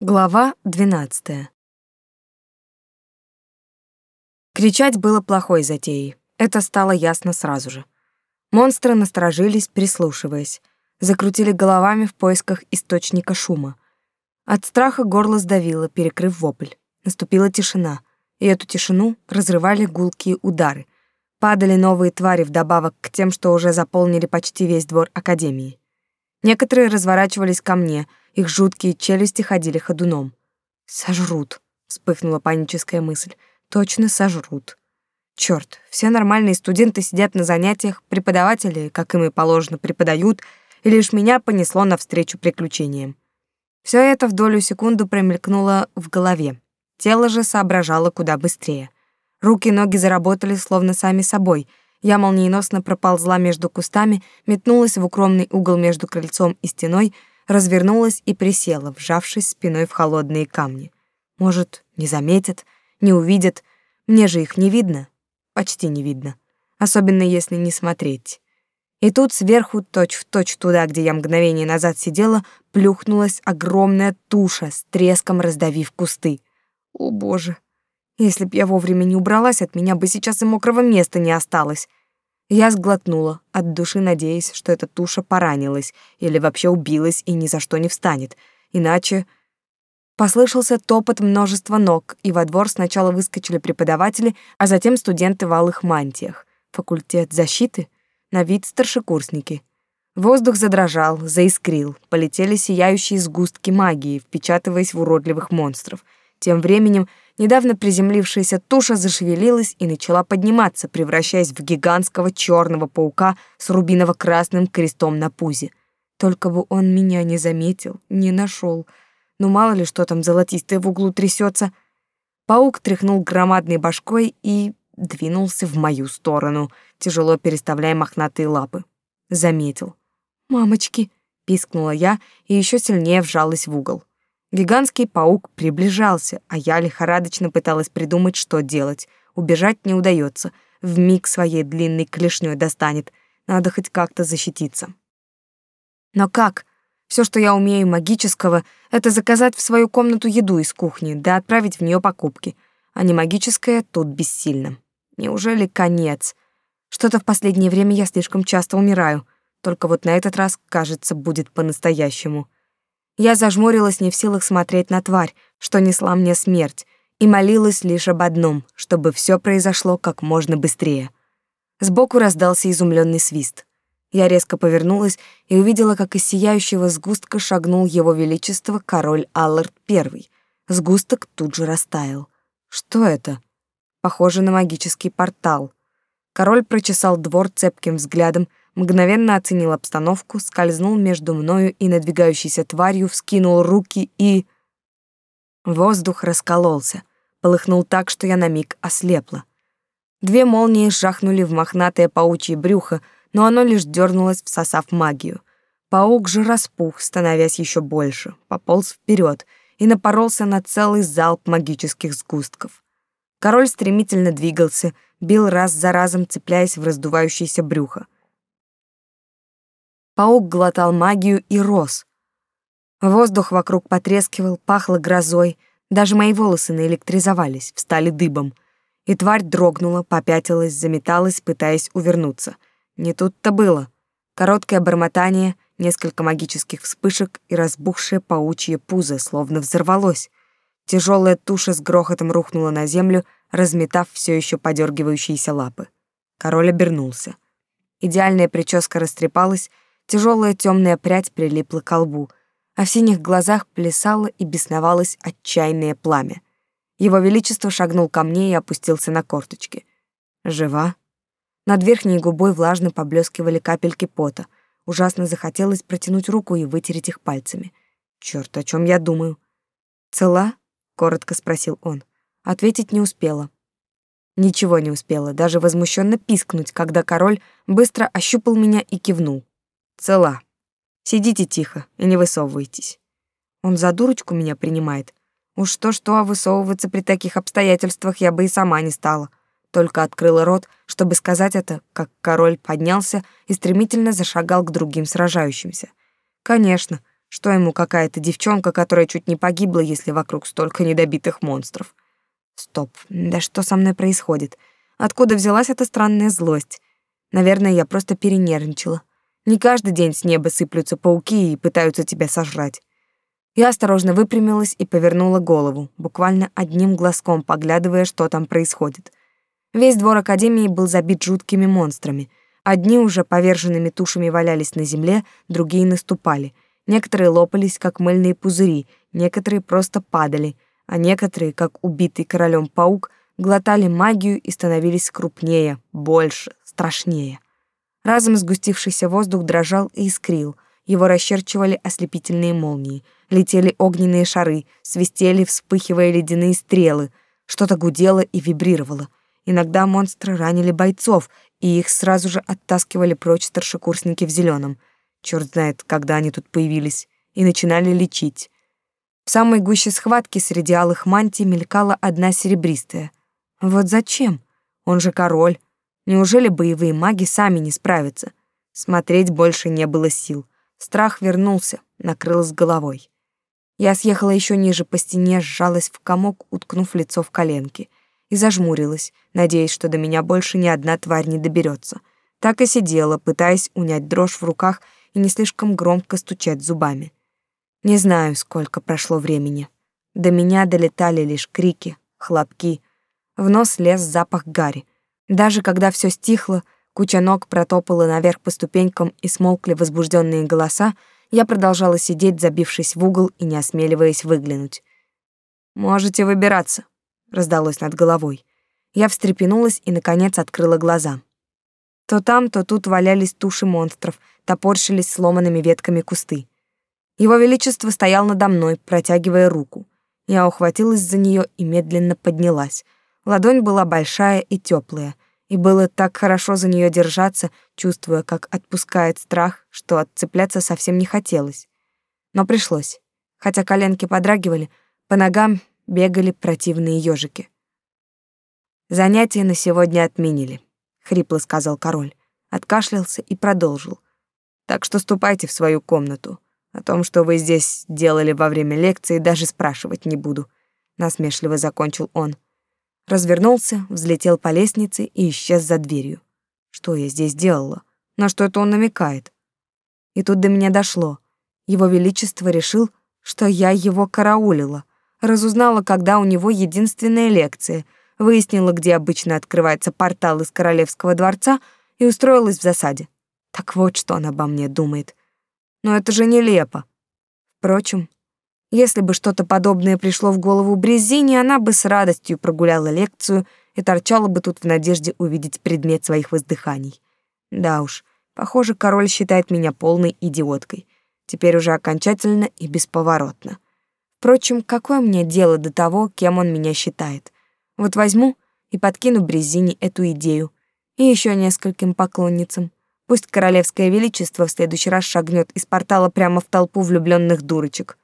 Глава 12. Кричать было плохой затеей. Это стало ясно сразу же. Монстры насторожились, прислушиваясь, закрутили головами в поисках источника шума. От страха горло сдавило, перекрыв вопль. Наступила тишина, и эту тишину разрывали гулкие удары. Падали новые твари вдобавок к тем, что уже заполнили почти весь двор академии. Некоторые разворачивались ко мне — их жуткие челюсти ходили ходуном. «Сожрут», — вспыхнула паническая мысль. «Точно сожрут». Черт, все нормальные студенты сидят на занятиях, преподаватели, как им и положено, преподают, и лишь меня понесло навстречу приключениям. Все это в долю секунды промелькнуло в голове. Тело же соображало куда быстрее. Руки и ноги заработали словно сами собой. Я молниеносно проползла между кустами, метнулась в укромный угол между крыльцом и стеной, развернулась и присела, вжавшись спиной в холодные камни. Может, не заметят, не увидят. Мне же их не видно. Почти не видно. Особенно если не смотреть. И тут сверху, точь-в-точь туда, где я мгновение назад сидела, плюхнулась огромная туша, с треском раздавив кусты. О, боже! Если б я вовремя не убралась, от меня бы сейчас и мокрого места не осталось. Я сглотнула, от души надеясь, что эта туша поранилась или вообще убилась и ни за что не встанет. Иначе... Послышался топот множества ног, и во двор сначала выскочили преподаватели, а затем студенты в алых мантиях. Факультет защиты? На вид старшекурсники. Воздух задрожал, заискрил, полетели сияющие сгустки магии, впечатываясь в уродливых монстров. Тем временем Недавно приземлившаяся туша зашевелилась и начала подниматься, превращаясь в гигантского черного паука с рубиново-красным крестом на пузе. Только бы он меня не заметил, не нашел. Ну мало ли, что там золотистое в углу трясется. Паук тряхнул громадной башкой и двинулся в мою сторону, тяжело переставляя мохнатые лапы. Заметил. «Мамочки!» — пискнула я и еще сильнее вжалась в угол. Гигантский паук приближался, а я лихорадочно пыталась придумать, что делать. Убежать не удается. В миг своей длинной клешней достанет. Надо хоть как-то защититься. Но как? Все, что я умею магического, это заказать в свою комнату еду из кухни, да отправить в нее покупки. А не магическое тут бессильно. Неужели конец? Что-то в последнее время я слишком часто умираю. Только вот на этот раз, кажется, будет по-настоящему. Я зажмурилась не в силах смотреть на тварь, что несла мне смерть, и молилась лишь об одном, чтобы все произошло как можно быстрее. Сбоку раздался изумленный свист. Я резко повернулась и увидела, как из сияющего сгустка шагнул его величество король Аллард I. Сгусток тут же растаял. Что это? Похоже на магический портал. Король прочесал двор цепким взглядом мгновенно оценил обстановку, скользнул между мною и надвигающейся тварью, вскинул руки и... Воздух раскололся, полыхнул так, что я на миг ослепла. Две молнии жахнули в мохнатое паучье брюхо, но оно лишь дернулось, всосав магию. Паук же распух, становясь еще больше, пополз вперед и напоролся на целый залп магических сгустков. Король стремительно двигался, бил раз за разом, цепляясь в раздувающееся брюхо. Паук глотал магию и рос. Воздух вокруг потрескивал, пахло грозой, даже мои волосы наэлектризовались, встали дыбом. И тварь дрогнула, попятилась, заметалась, пытаясь увернуться. Не тут-то было. Короткое бормотание, несколько магических вспышек и разбухшее паучье пузо словно взорвалось. Тяжелая туша с грохотом рухнула на землю, разметав все еще подергивающиеся лапы. Король обернулся. Идеальная прическа растрепалась, Тяжелая темная прядь прилипла к лбу, а в синих глазах плясало и бесновалось отчаянное пламя. Его Величество шагнул ко мне и опустился на корточки. «Жива?» Над верхней губой влажно поблескивали капельки пота. Ужасно захотелось протянуть руку и вытереть их пальцами. Черт, о чем я думаю? «Цела?» — коротко спросил он. Ответить не успела. Ничего не успела, даже возмущенно пискнуть, когда король быстро ощупал меня и кивнул. Цела. Сидите тихо и не высовывайтесь. Он за дурочку меня принимает. Уж то-что, а высовываться при таких обстоятельствах я бы и сама не стала. Только открыла рот, чтобы сказать это, как король поднялся и стремительно зашагал к другим сражающимся. Конечно, Что ему какая-то девчонка, которая чуть не погибла, если вокруг столько недобитых монстров? Стоп, да что со мной происходит? Откуда взялась эта странная злость? Наверное, я просто перенервничала. Не каждый день с неба сыплются пауки и пытаются тебя сожрать. Я осторожно выпрямилась и повернула голову, буквально одним глазком поглядывая, что там происходит. Весь двор Академии был забит жуткими монстрами. Одни уже поверженными тушами валялись на земле, другие наступали. Некоторые лопались, как мыльные пузыри, некоторые просто падали — а некоторые, как убитый королем паук, глотали магию и становились крупнее, больше, страшнее. Разом сгустившийся воздух дрожал и искрил, его расчерчивали ослепительные молнии, летели огненные шары, свистели, вспыхивая ледяные стрелы, что-то гудело и вибрировало. Иногда монстры ранили бойцов, и их сразу же оттаскивали прочь старшекурсники в зеленом. Черт знает, когда они тут появились, и начинали лечить. В самой гуще схватки среди алых мантий мелькала одна серебристая. Вот зачем? Он же король. Неужели боевые маги сами не справятся? Смотреть больше не было сил. Страх вернулся, накрыл с головой. Я съехала еще ниже по стене, сжалась в комок, уткнув лицо в коленки, и зажмурилась, надеясь, что до меня больше ни одна тварь не доберется. Так и сидела, пытаясь унять дрожь в руках и не слишком громко стучать зубами. Не знаю, сколько прошло времени. До меня долетали лишь крики, хлопки. В нос лез запах гари. Даже когда все стихло, куча ног протопала наверх по ступенькам и смолкли возбужденные голоса, я продолжала сидеть, забившись в угол и не осмеливаясь выглянуть. «Можете выбираться», — раздалось над головой. Я встрепенулась и, наконец, открыла глаза. То там, то тут валялись туши монстров, топорщились сломанными ветками кусты. Его Величество стоял надо мной, протягивая руку. Я ухватилась за нее и медленно поднялась. Ладонь была большая и теплая, и было так хорошо за нее держаться, чувствуя, как отпускает страх, что отцепляться совсем не хотелось. Но пришлось. Хотя коленки подрагивали, по ногам бегали противные ежики. Занятия на сегодня отменили, хрипло сказал король, откашлялся и продолжил. Так что ступайте в свою комнату. О том, что вы здесь делали во время лекции, даже спрашивать не буду, насмешливо закончил он. Развернулся, взлетел по лестнице и исчез за дверью. Что я здесь делала? На что это он намекает? И тут до меня дошло. Его величество решил, что я его караулила, разузнала, когда у него единственная лекция, выяснила, где обычно открывается портал из королевского дворца и устроилась в засаде. Так вот, что он обо мне думает. Но это же нелепо. Впрочем, если бы что-то подобное пришло в голову Брезине, она бы с радостью прогуляла лекцию и торчала бы тут в надежде увидеть предмет своих воздыханий. Да уж, похоже, король считает меня полной идиоткой. Теперь уже окончательно и бесповоротно. Впрочем, какое мне дело до того, кем он меня считает? Вот возьму и подкину Брезине эту идею. И еще нескольким поклонницам. Пусть королевское величество в следующий раз шагнет из портала прямо в толпу влюбленных дурочек.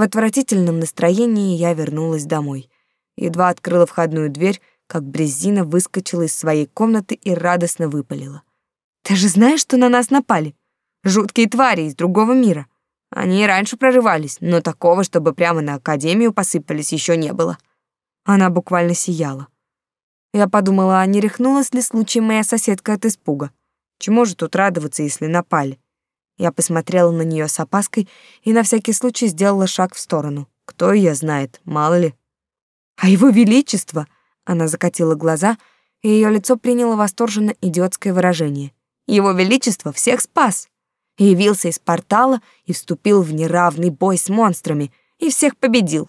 В отвратительном настроении я вернулась домой. Едва открыла входную дверь, как Брезина выскочила из своей комнаты и радостно выпалила. «Ты же знаешь, что на нас напали? Жуткие твари из другого мира. Они и раньше прорывались, но такого, чтобы прямо на Академию посыпались, еще не было». Она буквально сияла. Я подумала, а не рехнулась ли случаем моя соседка от испуга. Чему же тут радоваться, если напали? Я посмотрела на нее с опаской и на всякий случай сделала шаг в сторону. Кто ее знает, мало ли. А его величество, она закатила глаза, и ее лицо приняло восторженно идиотское выражение. Его величество всех спас. Явился из портала и вступил в неравный бой с монстрами и всех победил.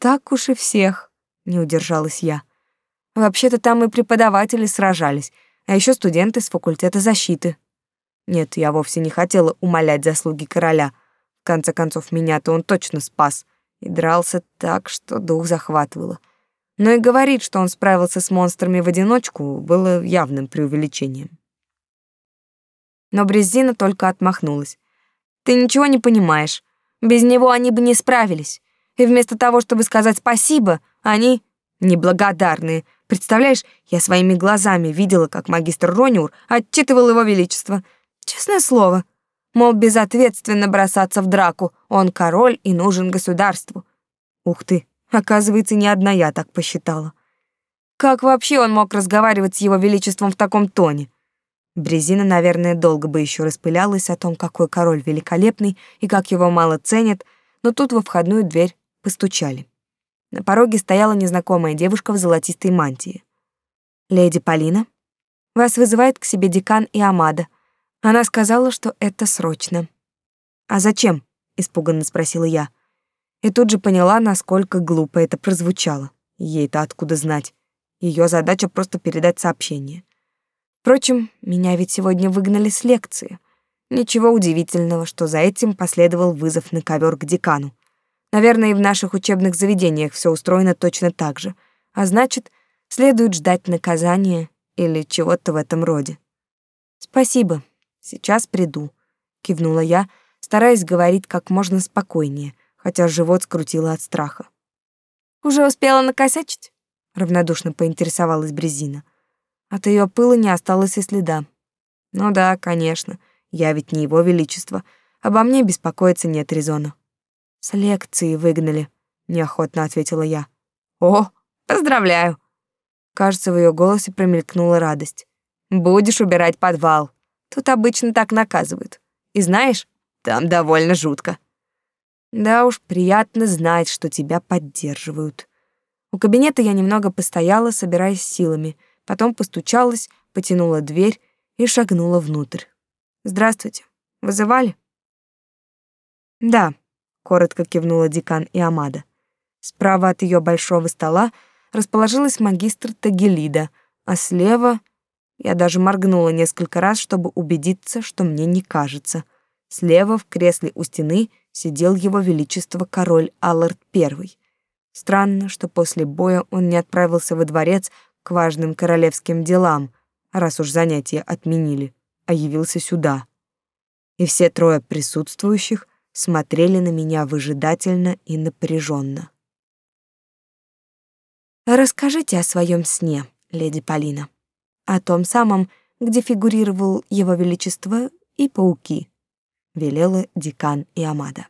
Так уж и всех, не удержалась я. Вообще-то там и преподаватели сражались, а еще студенты с факультета защиты. Нет, я вовсе не хотела умолять заслуги короля. В конце концов, меня-то он точно спас и дрался так, что дух захватывало. Но и говорить, что он справился с монстрами в одиночку, было явным преувеличением. Но Брезина только отмахнулась. «Ты ничего не понимаешь. Без него они бы не справились. И вместо того, чтобы сказать спасибо, они неблагодарные, Представляешь, я своими глазами видела, как магистр Рониур отчитывал его величество. Честное слово, Мол, безответственно бросаться в драку, он король и нужен государству. Ух ты, оказывается, не одна я так посчитала. Как вообще он мог разговаривать с его величеством в таком тоне? Брезина, наверное, долго бы еще распылялась о том, какой король великолепный и как его мало ценят, но тут во входную дверь постучали. На пороге стояла незнакомая девушка в золотистой мантии. «Леди Полина, вас вызывает к себе декан и Амада. Она сказала, что это срочно». «А зачем?» — испуганно спросила я. И тут же поняла, насколько глупо это прозвучало. Ей-то откуда знать. Ее задача просто передать сообщение. Впрочем, меня ведь сегодня выгнали с лекции. Ничего удивительного, что за этим последовал вызов на ковер к декану. Наверное, и в наших учебных заведениях все устроено точно так же. А значит, следует ждать наказания или чего-то в этом роде. Спасибо. Сейчас приду, кивнула я, стараясь говорить как можно спокойнее, хотя живот скрутило от страха. Уже успела накосячить? равнодушно поинтересовалась Брезина. От ее пыла не осталось и следа. Ну да, конечно, я ведь не его величество. Обо мне беспокоиться нет резона. С лекции выгнали, неохотно ответила я. О, поздравляю. Кажется, в ее голосе промелькнула радость. Будешь убирать подвал. Тут обычно так наказывают. И знаешь, там довольно жутко. Да уж, приятно знать, что тебя поддерживают. У кабинета я немного постояла, собираясь силами, потом постучалась, потянула дверь и шагнула внутрь. Здравствуйте. Вызывали? Да, коротко кивнула декан и Амада. Справа от ее большого стола расположилась магистр Тагелида, а слева я даже моргнула несколько раз, чтобы убедиться, что мне не кажется. Слева в кресле у стены сидел его величество король Аллард I. Странно, что после боя он не отправился во дворец к важным королевским делам, раз уж занятия отменили, а явился сюда. И все трое присутствующих смотрели на меня выжидательно и напряженно. Расскажите о своем сне, леди Полина. О том самом, где фигурировал его величество и пауки, велела декан Иамада.